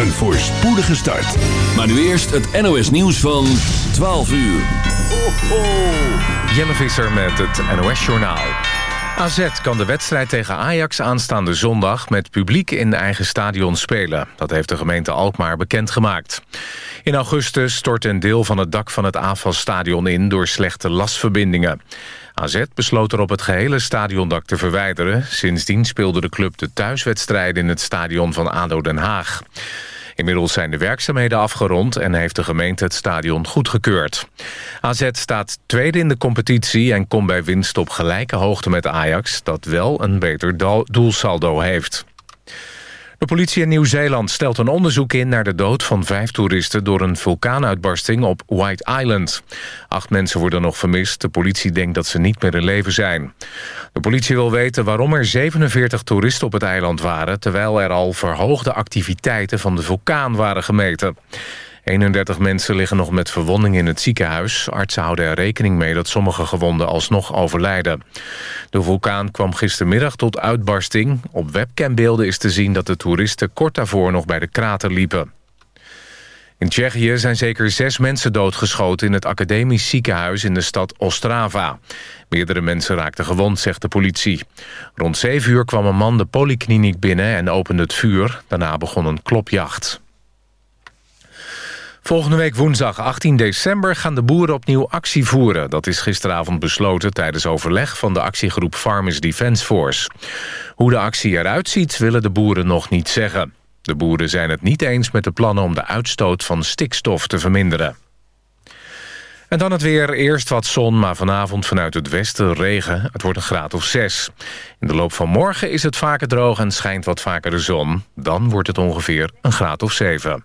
Een voorspoedige start. Maar nu eerst het NOS nieuws van 12 uur. Ho, ho. Jelle Visser met het NOS Journaal. AZ kan de wedstrijd tegen Ajax aanstaande zondag... met publiek in eigen stadion spelen. Dat heeft de gemeente Alkmaar bekendgemaakt. In augustus stort een deel van het dak van het AFAS-stadion in... door slechte lasverbindingen. AZ besloot erop het gehele stadiondak te verwijderen. Sindsdien speelde de club de thuiswedstrijden in het stadion van ADO Den Haag. Inmiddels zijn de werkzaamheden afgerond en heeft de gemeente het stadion goedgekeurd. AZ staat tweede in de competitie en komt bij winst op gelijke hoogte met Ajax... dat wel een beter doelsaldo heeft. De politie in Nieuw-Zeeland stelt een onderzoek in naar de dood van vijf toeristen door een vulkaanuitbarsting op White Island. Acht mensen worden nog vermist. De politie denkt dat ze niet meer in leven zijn. De politie wil weten waarom er 47 toeristen op het eiland waren... terwijl er al verhoogde activiteiten van de vulkaan waren gemeten. 31 mensen liggen nog met verwondingen in het ziekenhuis. Artsen houden er rekening mee dat sommige gewonden alsnog overlijden. De vulkaan kwam gistermiddag tot uitbarsting. Op webcambeelden is te zien dat de toeristen kort daarvoor nog bij de krater liepen. In Tsjechië zijn zeker zes mensen doodgeschoten in het academisch ziekenhuis in de stad Ostrava. Meerdere mensen raakten gewond, zegt de politie. Rond zeven uur kwam een man de polykliniek binnen en opende het vuur. Daarna begon een klopjacht. Volgende week woensdag 18 december gaan de boeren opnieuw actie voeren. Dat is gisteravond besloten tijdens overleg van de actiegroep Farmers Defence Force. Hoe de actie eruit ziet willen de boeren nog niet zeggen. De boeren zijn het niet eens met de plannen om de uitstoot van stikstof te verminderen. En dan het weer. Eerst wat zon, maar vanavond vanuit het westen regen. Het wordt een graad of 6. In de loop van morgen is het vaker droog en schijnt wat vaker de zon. Dan wordt het ongeveer een graad of 7.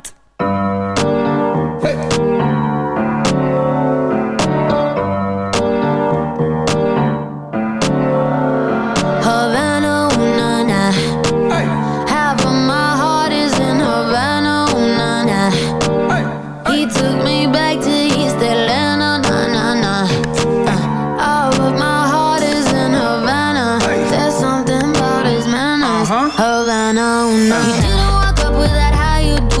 love, I know, no. You didn't walk up with that, how you do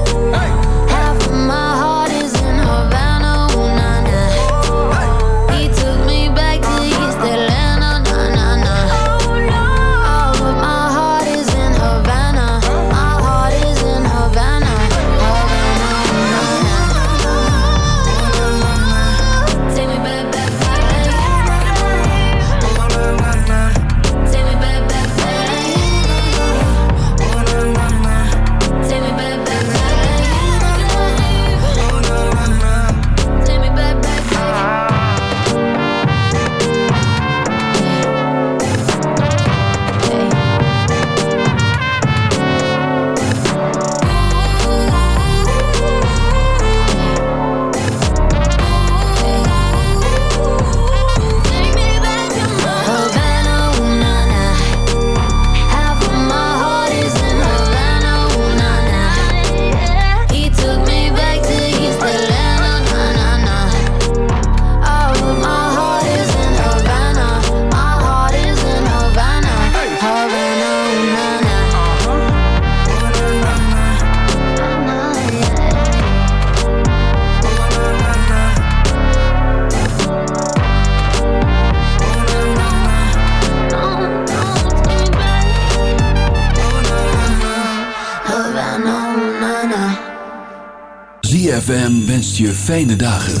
fijne dagen.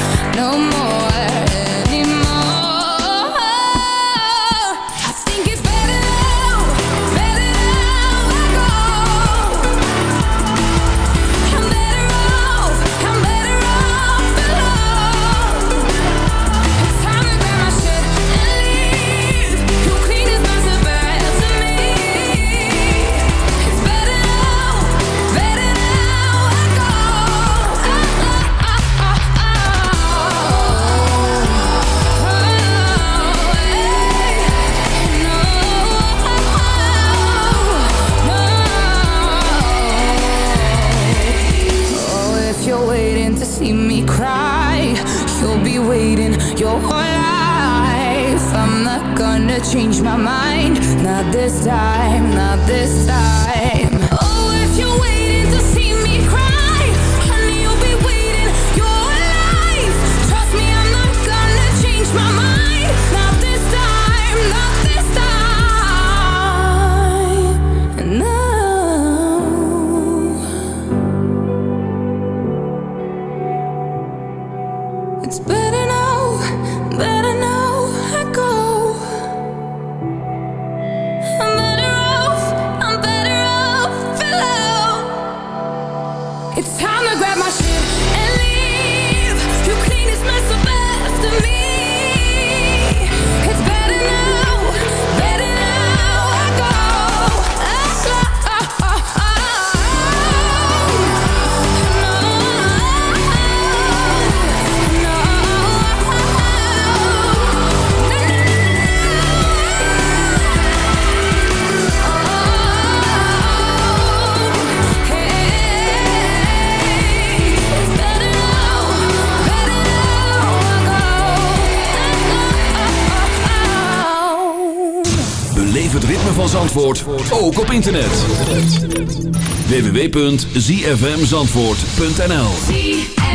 www.zfmzandvoort.nl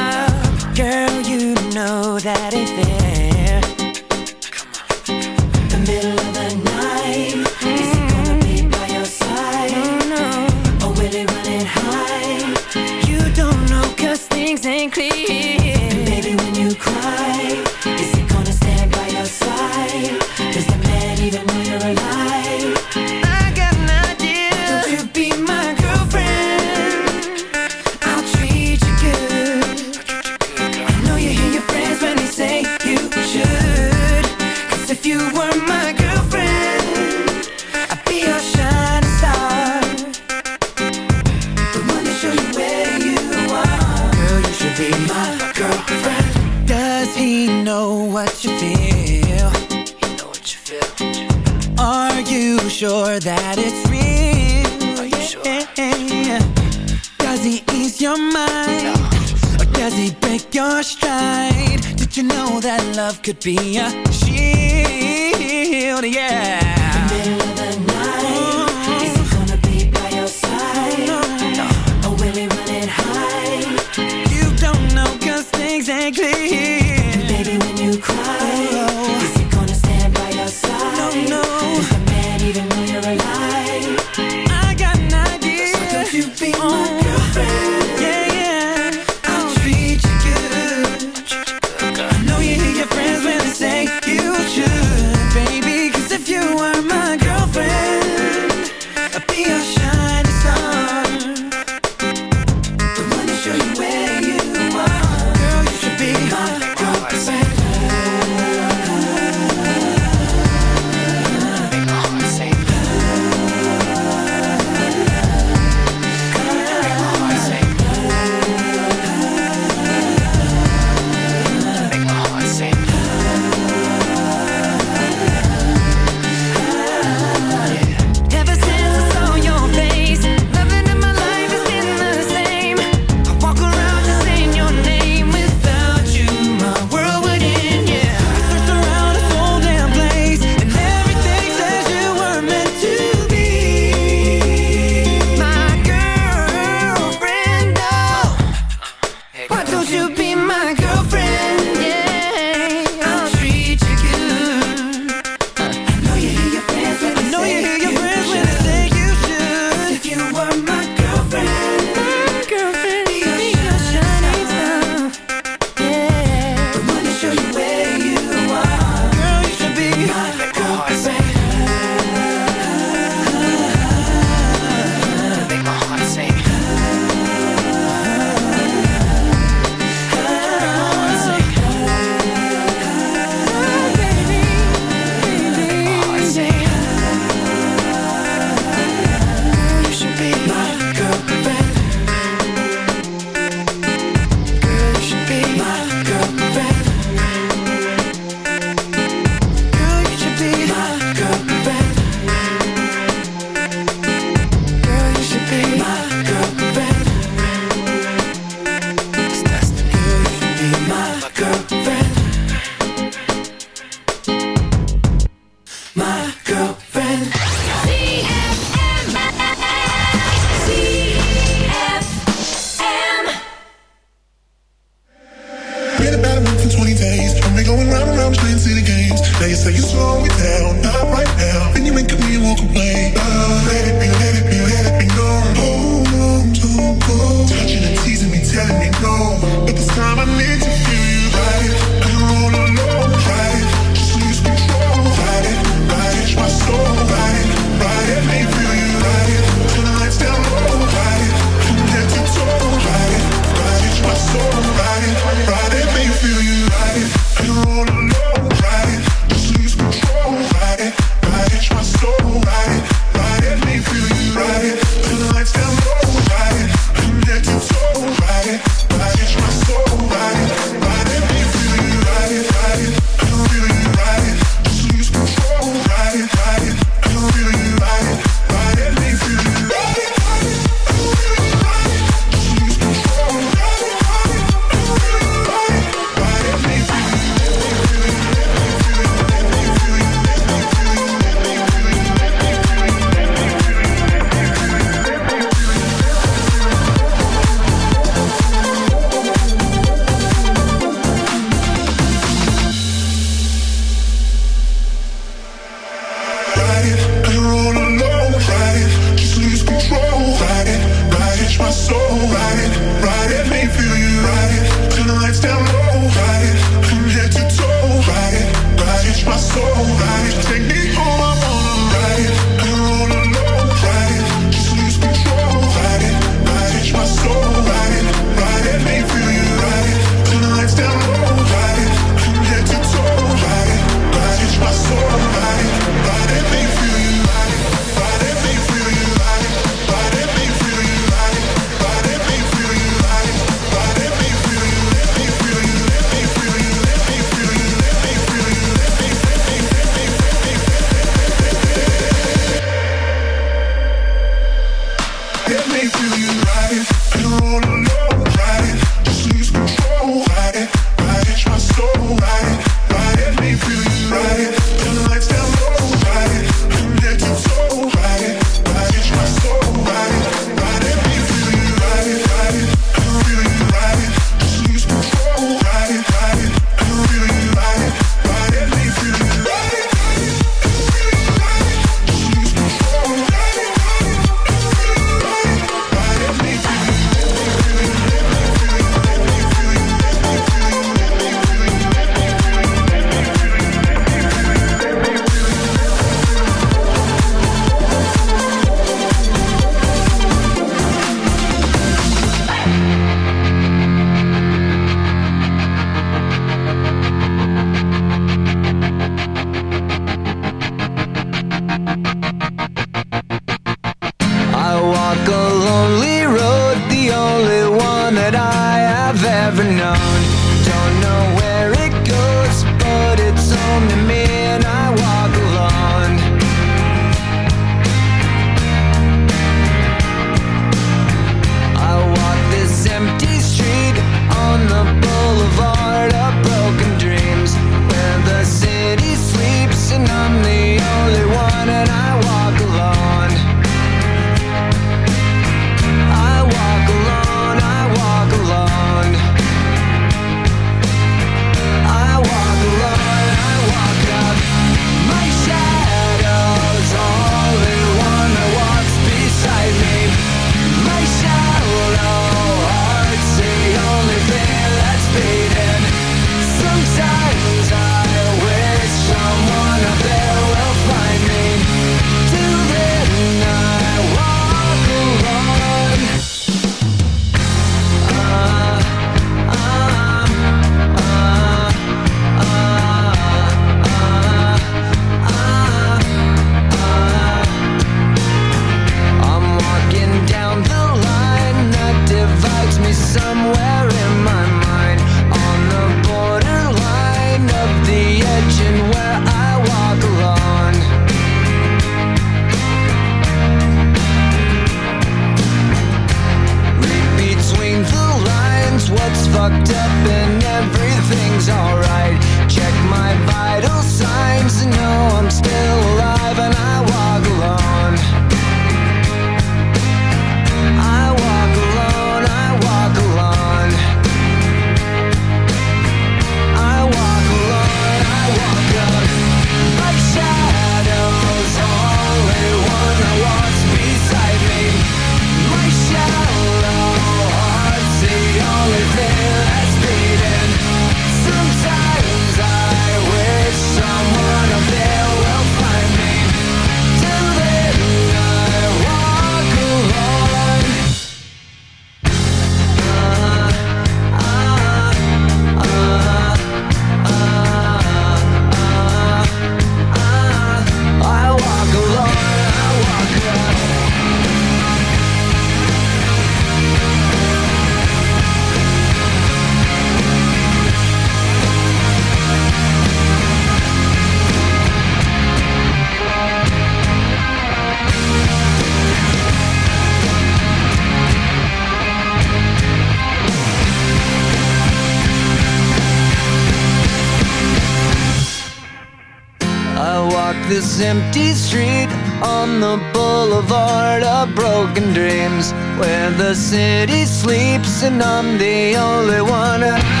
the boulevard of broken dreams Where the city sleeps and I'm the only one.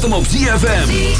Zet hem op ZFM.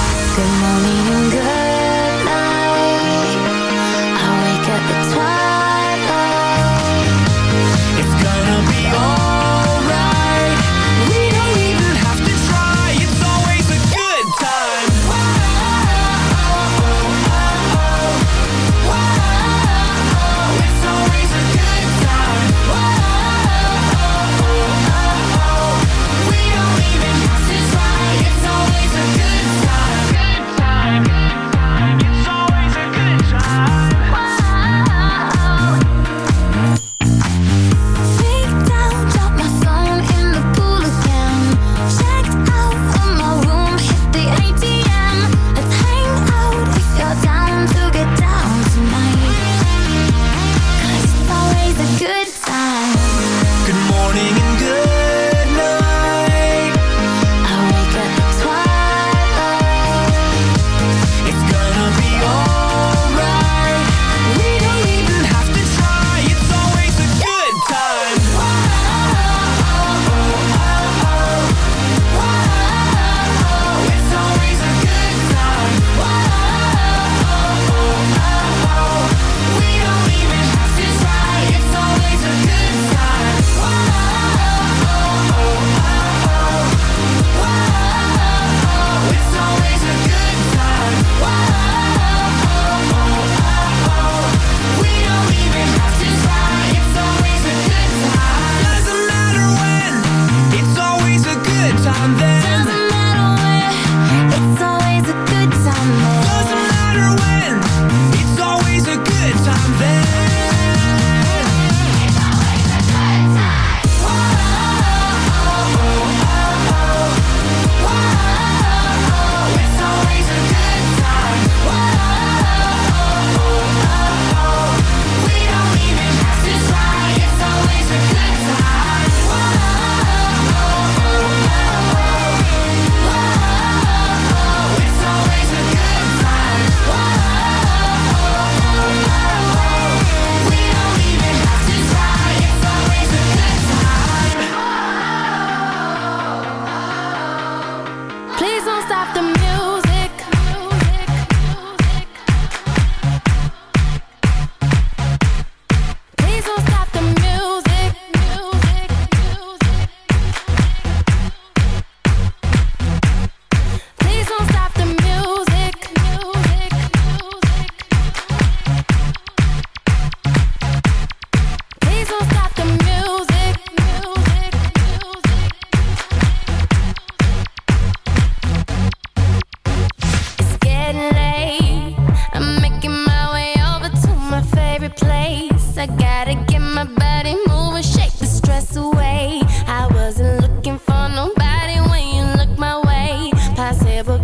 Good morning and good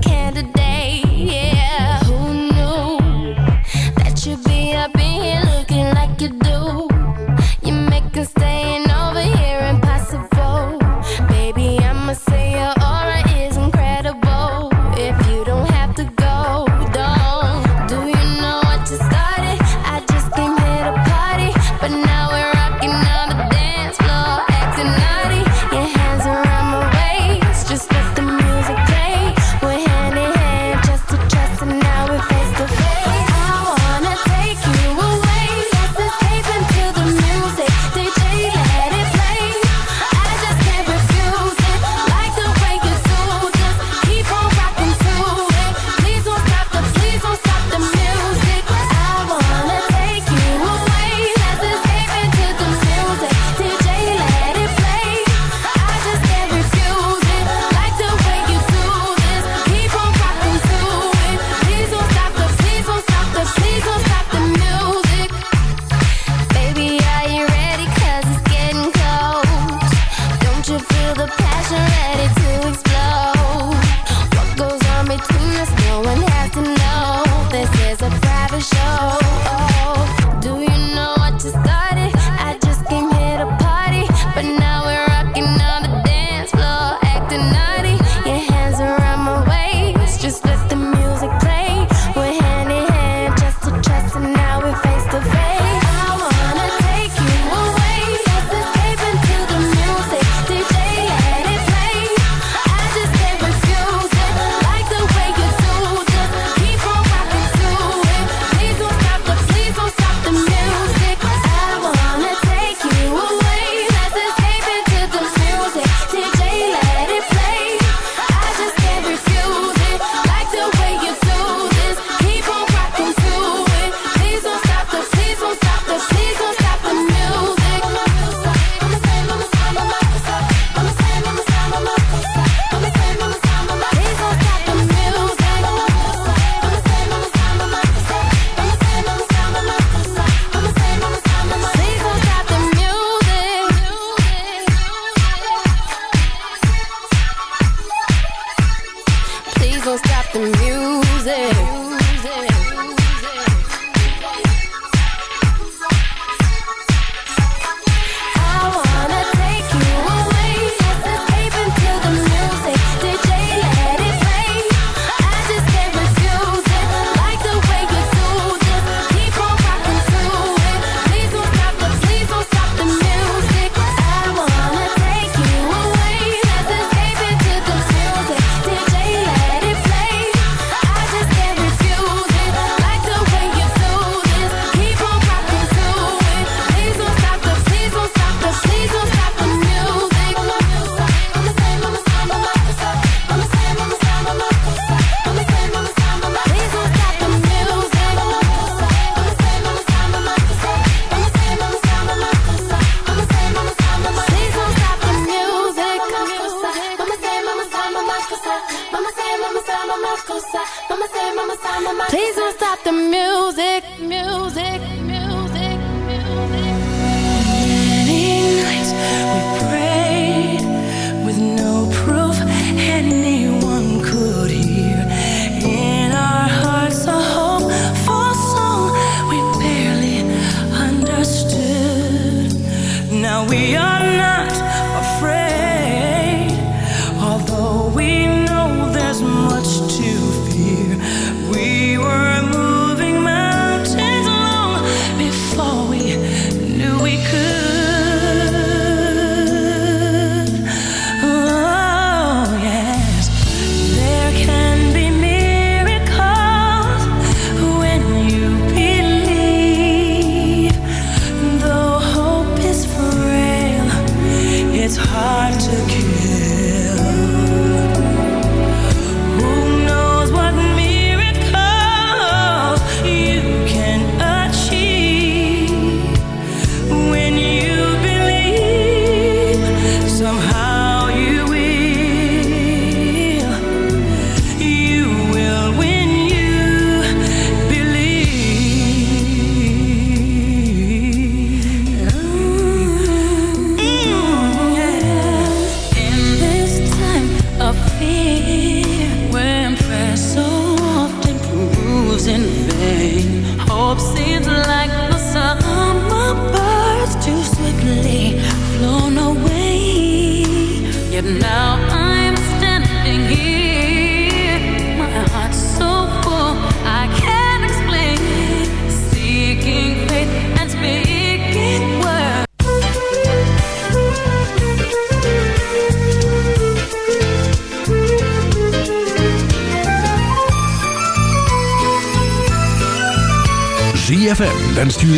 candidate.